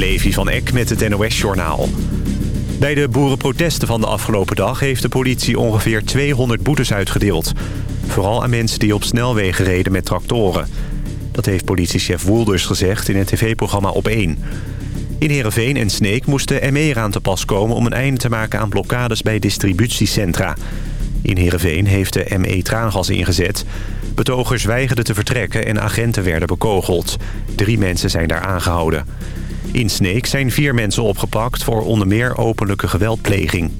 Levi van Eck met het NOS-journaal. Bij de boerenprotesten van de afgelopen dag... heeft de politie ongeveer 200 boetes uitgedeeld. Vooral aan mensen die op snelwegen reden met tractoren. Dat heeft politiechef Woelders gezegd in het tv-programma Op1. In Heerenveen en Sneek moesten ME eraan te pas komen... om een einde te maken aan blokkades bij distributiecentra. In Heerenveen heeft de ME traangas ingezet... Betogers weigerden te vertrekken en agenten werden bekogeld. Drie mensen zijn daar aangehouden. In Sneek zijn vier mensen opgepakt voor onder meer openlijke geweldpleging.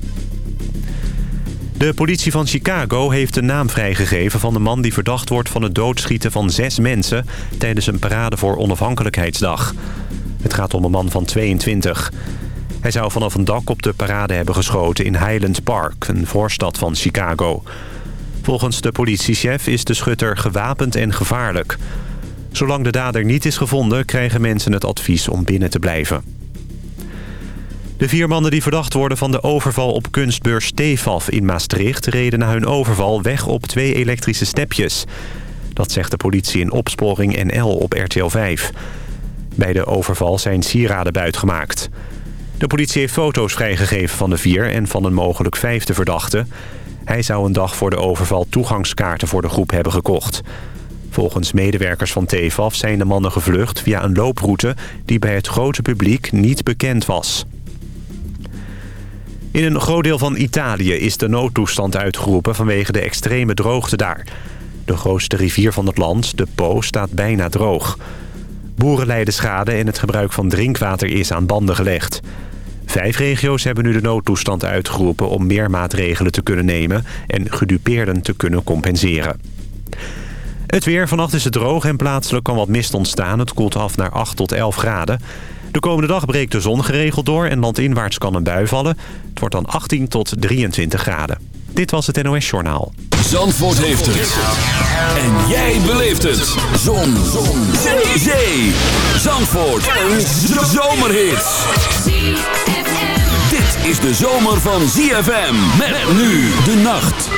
De politie van Chicago heeft de naam vrijgegeven van de man die verdacht wordt van het doodschieten van zes mensen tijdens een parade voor onafhankelijkheidsdag. Het gaat om een man van 22. Hij zou vanaf een dak op de parade hebben geschoten in Highland Park, een voorstad van Chicago. Volgens de politiechef is de schutter gewapend en gevaarlijk. Zolang de dader niet is gevonden, krijgen mensen het advies om binnen te blijven. De vier mannen die verdacht worden van de overval op kunstbeurs Tefaf in Maastricht... reden na hun overval weg op twee elektrische stepjes. Dat zegt de politie in opsporing NL op RTL 5. Bij de overval zijn sieraden buitgemaakt. De politie heeft foto's vrijgegeven van de vier en van een mogelijk vijfde verdachte... Hij zou een dag voor de overval toegangskaarten voor de groep hebben gekocht. Volgens medewerkers van TFAF zijn de mannen gevlucht via een looproute die bij het grote publiek niet bekend was. In een groot deel van Italië is de noodtoestand uitgeroepen vanwege de extreme droogte daar. De grootste rivier van het land, de Po, staat bijna droog. Boeren lijden schade en het gebruik van drinkwater is aan banden gelegd. Vijf regio's hebben nu de noodtoestand uitgeroepen om meer maatregelen te kunnen nemen en gedupeerden te kunnen compenseren. Het weer. Vannacht is het droog en plaatselijk kan wat mist ontstaan. Het koelt af naar 8 tot 11 graden. De komende dag breekt de zon geregeld door en landinwaarts kan een bui vallen. Het wordt dan 18 tot 23 graden. Dit was het NOS Journaal. Zandvoort heeft het. En jij beleeft het. Zon. zon. Zee. Zandvoort. Een zomerhit is de zomer van ZFM. Met nu de nacht.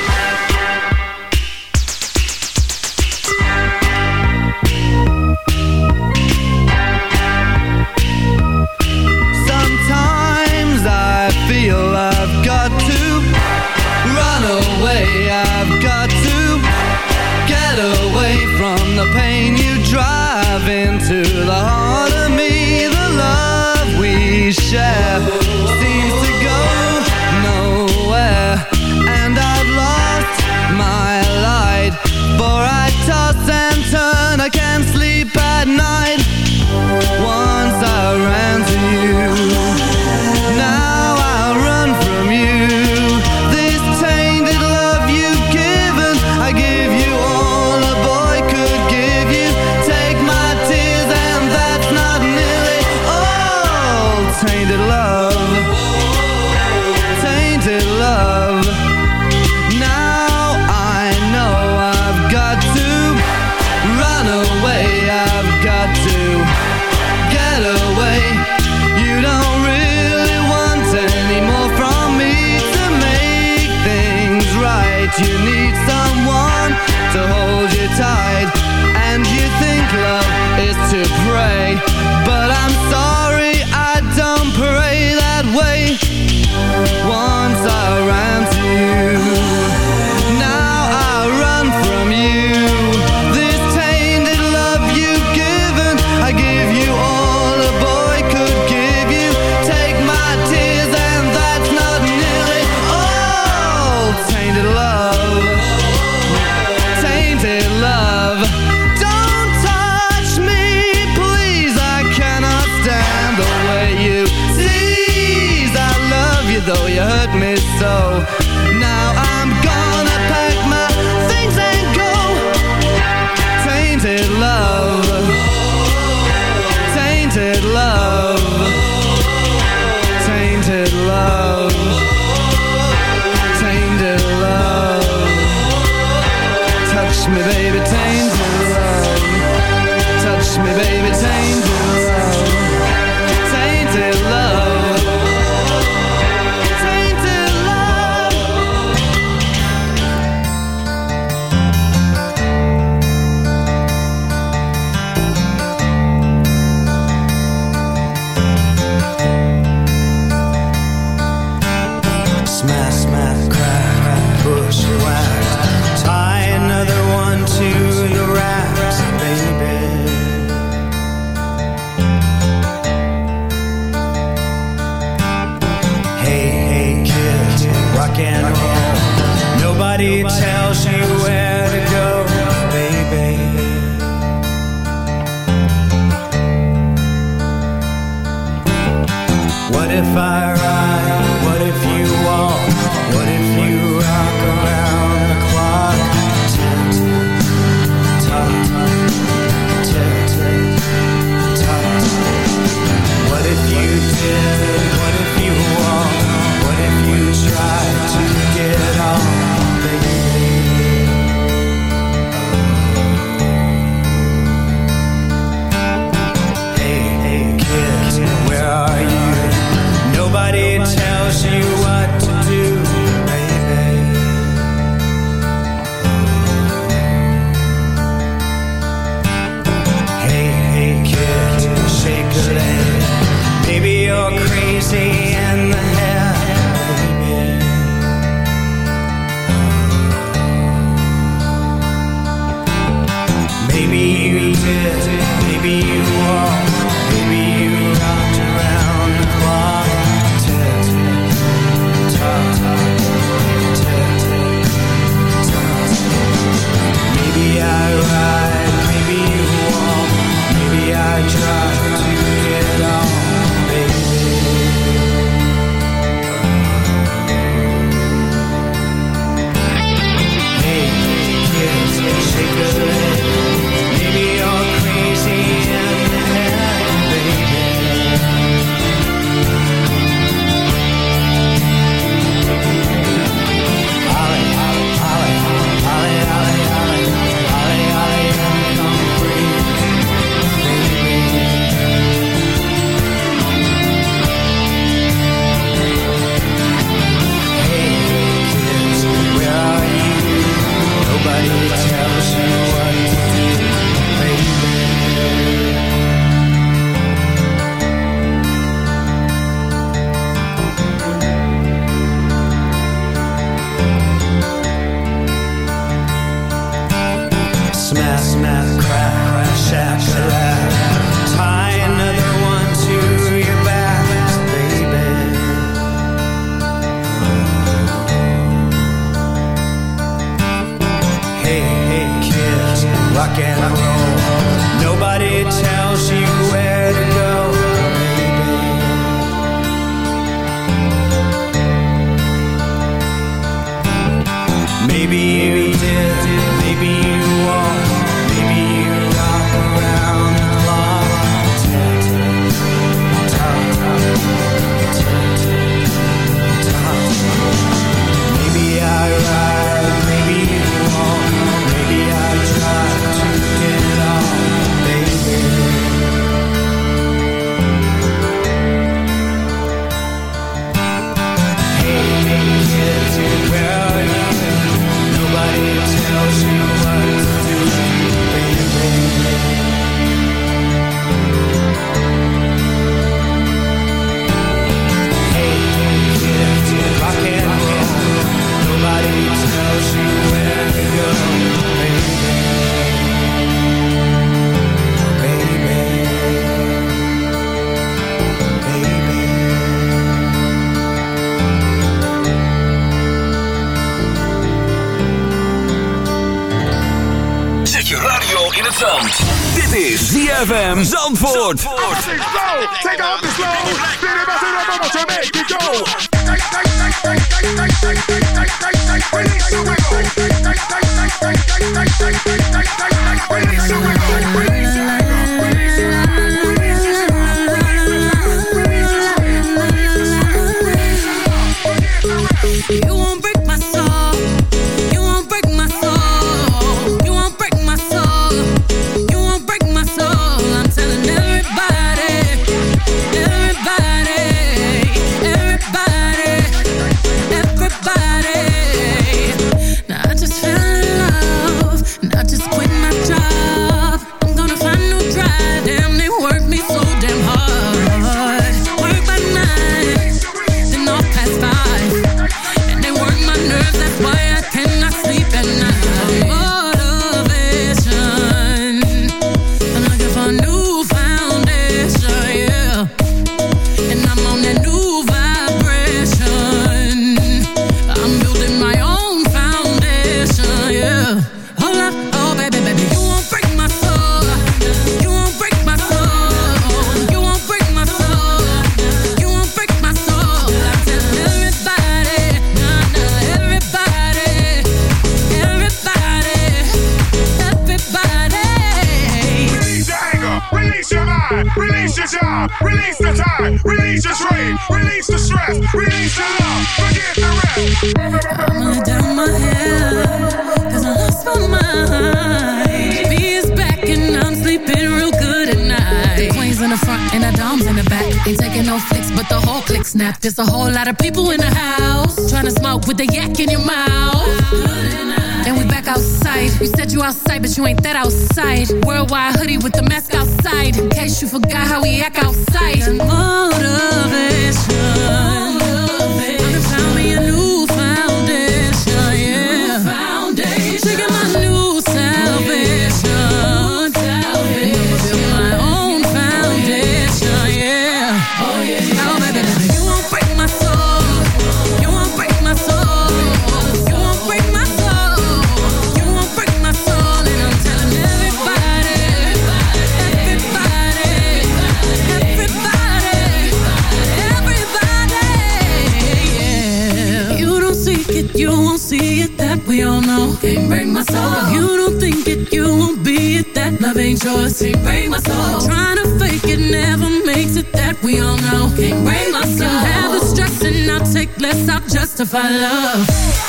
Can't break my soul. Trying to fake it never makes it that we all know. Can't break my soul. Can have the stress and I'll take less. I'll justify love.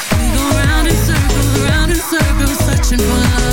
We go round in circles, round in circles, searching for love.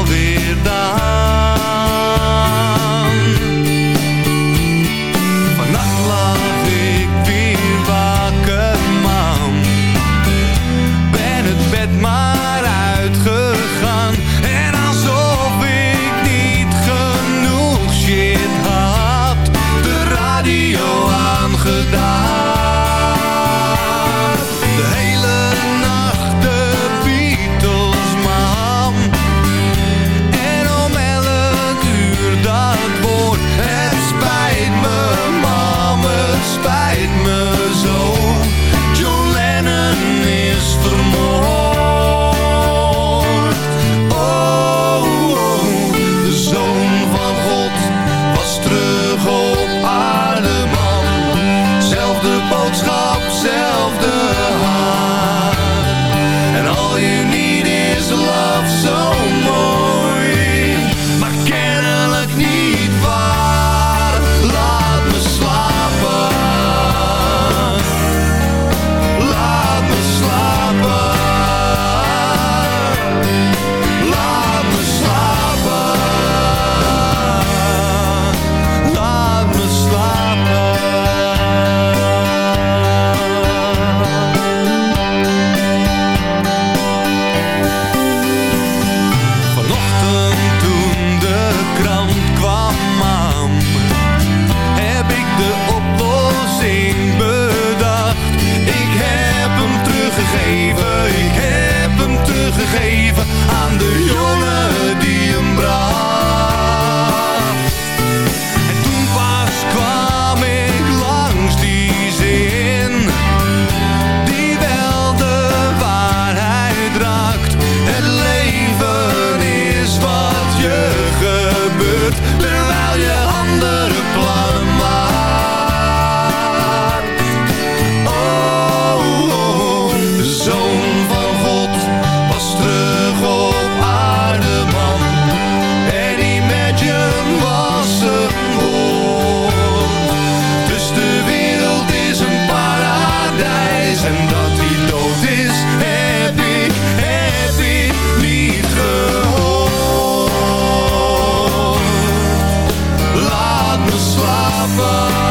far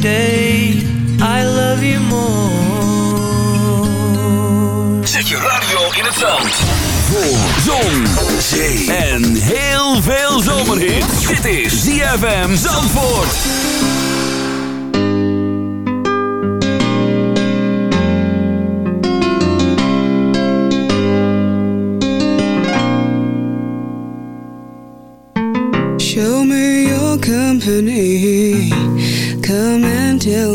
day I love you more Zet je radio in het zand. Voor zon, zee en heel veel zomerhit. Dit is ZFM Zandvoort.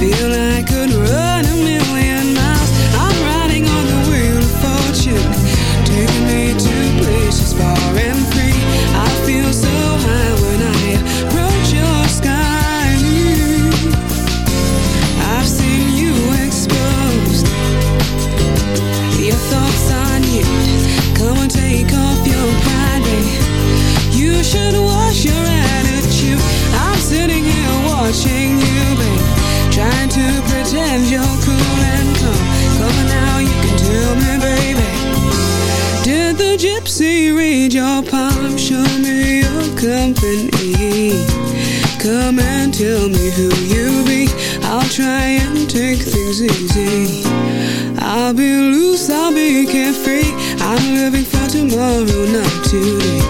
feel so should wash your attitude. I'm sitting here watching you, babe Trying to pretend you're cool and calm. Come on now, you can tell me, baby. Did the gypsy read your palm? Show me your company. Come and tell me who you be. I'll try and take things easy. I'll be loose, I'll be carefree. I'm living for tomorrow, not today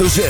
hoofdletter Z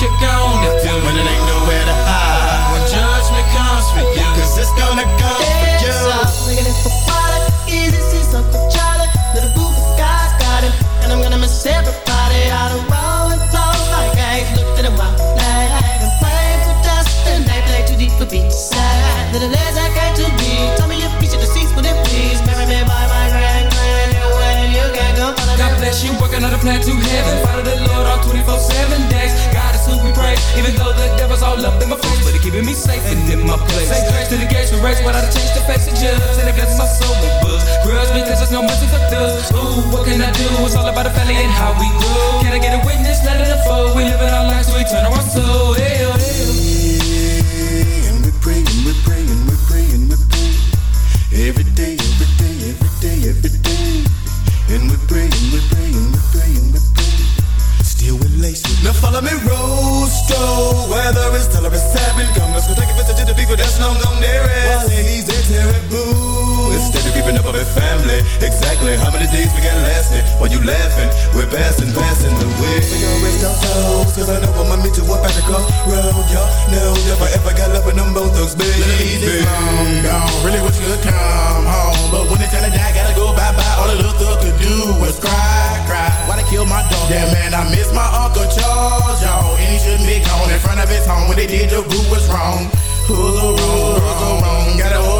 what you gonna do when it ain't keeping me safe and in my place. Say grace to the gates for race, but I change the face of. And I blesses my soul with books. Grudge because there's no mercy for thugs. Ooh, what can I do? It's all about the family and how we do. Can I get a witness? Let it unfold. We live in our lives, so we turn our soul. Hell, oh, hell. Oh. Long gone nearest. While ladies, they're terrible. Instead of keeping up with family. Exactly how many days we got lasting? While you laughing, we're passing, passing the way. We gon' rest our souls, cause I know I'ma meet you up at the crossroad. Y'all know if I ever got love with them both thugs, baby. Easy, long gone. Really wish you could come home. But when it's time to die, gotta go bye bye. All the little thug could do was cry, cry. Why they kill my dog? Yeah, man, I miss my Uncle Charles, y'all. And he shouldn't be gone in front of his home. When they did, the group was wrong. Who's so wrong? Gotta hold on,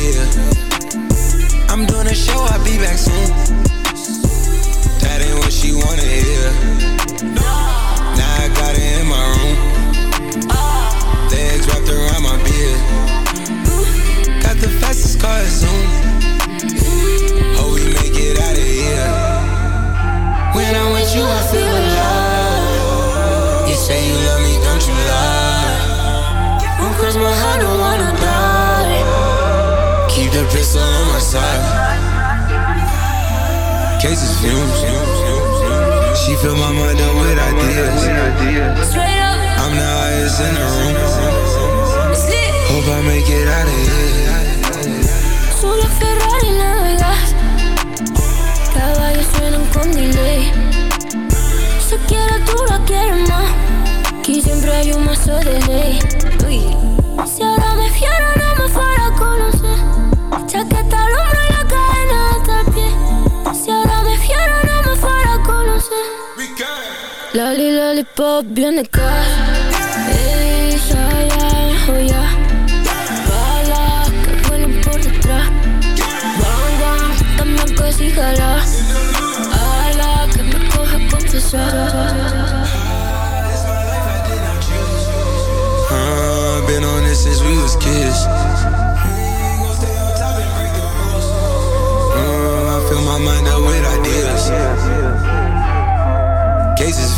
Fear. I'm doing a show, I'll be back soon. That ain't what she wanna hear. Now I got it in my room. Legs wrapped around my beard. Got the fastest car Zoom. Hope we make it out of here. When I'm with you, I feel alive. Cases fumes. She fill my mind up with ideas. I'm the highest in the room. Hope I make it out of here. Solo Ferrari navegas Caballos suenan con delay Se quiere tú la quieres más Aquí siempre hay un mazo de ley Uy. pop bien de cas. Ya, oh ya. Bala, que vuelen por detrás. Bang, bang, dame cosas y jala. Ala, que me coja confesar. I've been on this since we was kids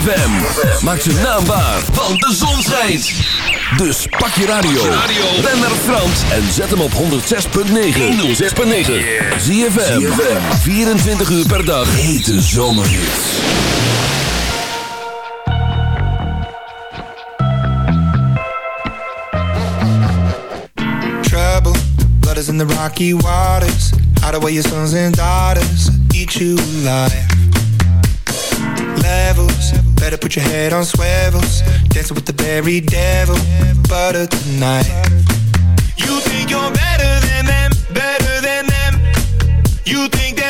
ZFM. Maak ze naambaar, van de zon schijnt. Dus pak je radio. Ben naar Frans en zet hem op 106.9. 106.9. ZFM. 24 uur per dag. Hete zomerhits. Trouble, blood is in the rocky waters. out away your sons and daughters. Eat you alive. Levels Put your head on swivels, dancing with the very devil. Butter tonight. You think you're better than them, better than them. You think that